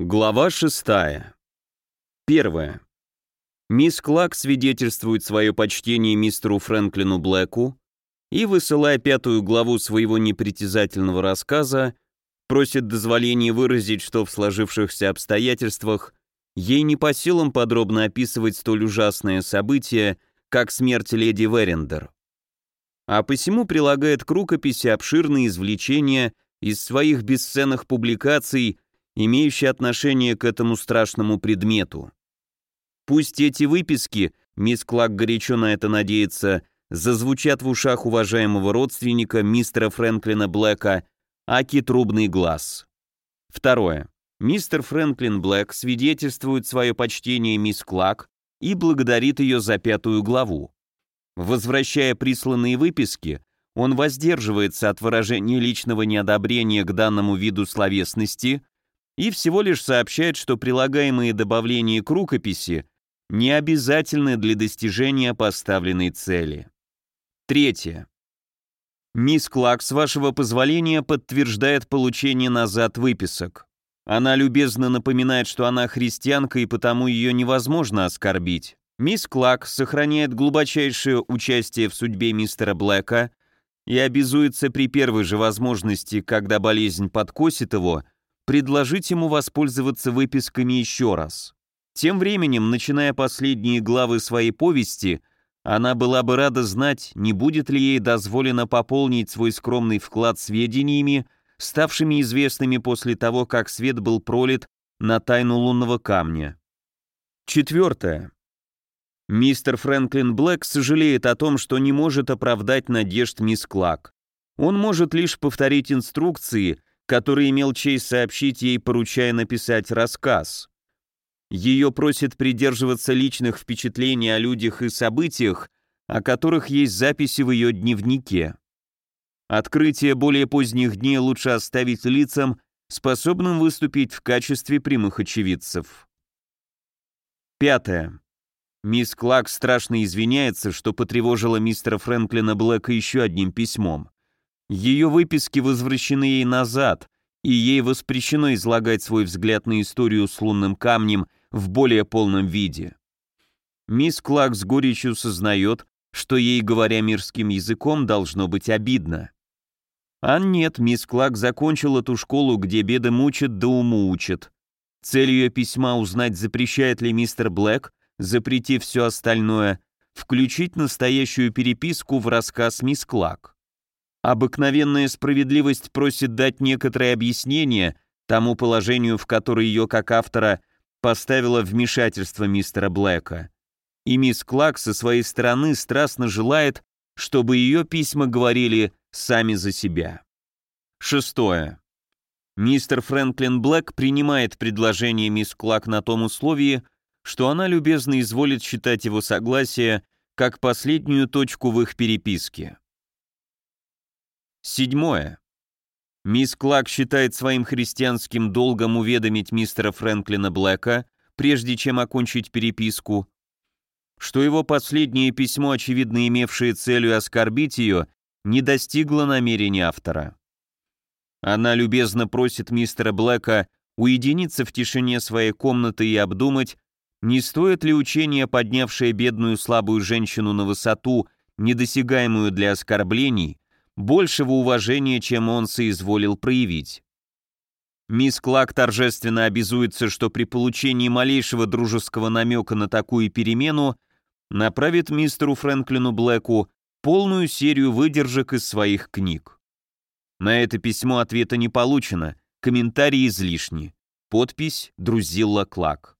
Глава шестая. Первое. Мисс Клак свидетельствует свое почтение мистеру Фрэнклину Блэку и, высылая пятую главу своего непритязательного рассказа, просит дозволения выразить, что в сложившихся обстоятельствах ей не по силам подробно описывать столь ужасное событие, как смерть леди Верендер. А посему прилагает к рукописи обширные извлечения из своих бесценных публикаций имеющие отношение к этому страшному предмету. Пусть эти выписки, мисс Клак горячо на это надеется, зазвучат в ушах уважаемого родственника мистера Фрэнклина Блэка Аки Трубный Глаз. Второе. Мистер Фрэнклин Блэк свидетельствует свое почтение мисс Клак и благодарит ее за пятую главу. Возвращая присланные выписки, он воздерживается от выражения личного неодобрения к данному виду словесности и всего лишь сообщает, что прилагаемые добавления к рукописи не обязательны для достижения поставленной цели. Третье. Мисс Клак, с вашего позволения, подтверждает получение назад выписок. Она любезно напоминает, что она христианка и потому ее невозможно оскорбить. Мисс Клак сохраняет глубочайшее участие в судьбе мистера Блэка и обязуется при первой же возможности, когда болезнь подкосит его, предложить ему воспользоваться выписками еще раз. Тем временем, начиная последние главы своей повести, она была бы рада знать, не будет ли ей дозволено пополнить свой скромный вклад сведениями, ставшими известными после того, как свет был пролит на тайну лунного камня. Четвертое. Мистер Фрэнклин Блэк сожалеет о том, что не может оправдать надежд мисс Клак. Он может лишь повторить инструкции, который имел честь сообщить ей, поручая написать рассказ. Ее просит придерживаться личных впечатлений о людях и событиях, о которых есть записи в ее дневнике. Открытие более поздних дней лучше оставить лицам, способным выступить в качестве прямых очевидцев. Пятое. Мисс Клак страшно извиняется, что потревожила мистера Фрэнклина Блэка еще одним письмом. Ее выписки возвращены ей назад, и ей воспрещено излагать свой взгляд на историю с лунным камнем в более полном виде. Мисс Клак с горечью сознает, что ей, говоря мирским языком, должно быть обидно. А нет, мисс Клак закончила ту школу, где беды мучат да уму учат. Цель ее письма узнать, запрещает ли мистер Блэк, запретив все остальное, включить настоящую переписку в рассказ мисс Клак. Обыкновенная справедливость просит дать некоторое объяснение тому положению, в которое ее как автора поставило вмешательство мистера Блэка. И мисс Клак со своей стороны страстно желает, чтобы ее письма говорили сами за себя. Шестое. Мистер Фрэнклин Блэк принимает предложение мисс Клак на том условии, что она любезно изволит считать его согласие как последнюю точку в их переписке. Седьмое. Мисс Клак считает своим христианским долгом уведомить мистера Фрэнклина Блэка, прежде чем окончить переписку, что его последнее письмо, очевидно имевшее целью оскорбить ее, не достигло намерения автора. Она любезно просит мистера Блэка уединиться в тишине своей комнаты и обдумать, не стоит ли учение, поднявшее бедную слабую женщину на высоту, недосягаемую для оскорблений, большего уважения, чем он соизволил проявить. Мисс Клак торжественно обязуется, что при получении малейшего дружеского намека на такую перемену направит мистеру Фрэнклину Блэку полную серию выдержек из своих книг. На это письмо ответа не получено, комментарии излишни. Подпись «Друзилла Клак».